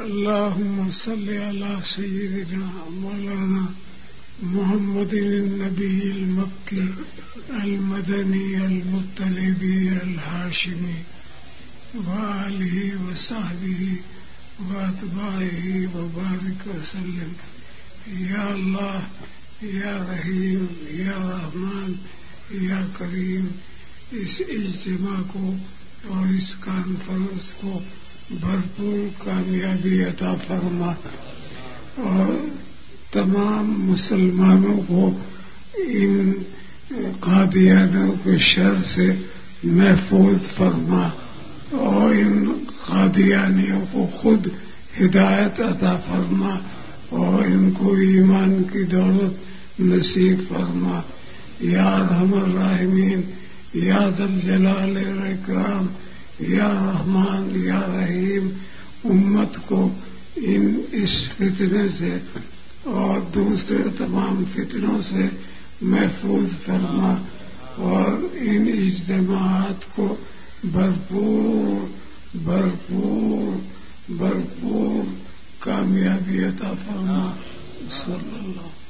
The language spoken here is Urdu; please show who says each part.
Speaker 1: اللهم صل على سيدنا مولانا محمد النبي المكي المدني المطلبي الهاشمي وآله وصحبه وأتباعه وبارك وسلم. يا الله يا رحيم يا رحمن یا کریم اس اجتماع کو اور اس کانفرنس کو بھرپور کامیابی عطا فرما اور تمام مسلمانوں کو ان قادیانوں کے شر سے محفوظ فرما اور ان قادیانیوں کو خود ہدایت عطا فرما اور ان کو ایمان کی دولت نصیب فرما۔ یا رحم الرحمین یا الجلال الاکرام یا رحمان یا رحیم، امت کو ان اس فتنے سے اور دوسرے تمام فتنوں سے محفوظ فرما اور ان اجتماعات کو بھرپور بھرپور بھرپور کامیابی عطا فرما۔ صلی اللہ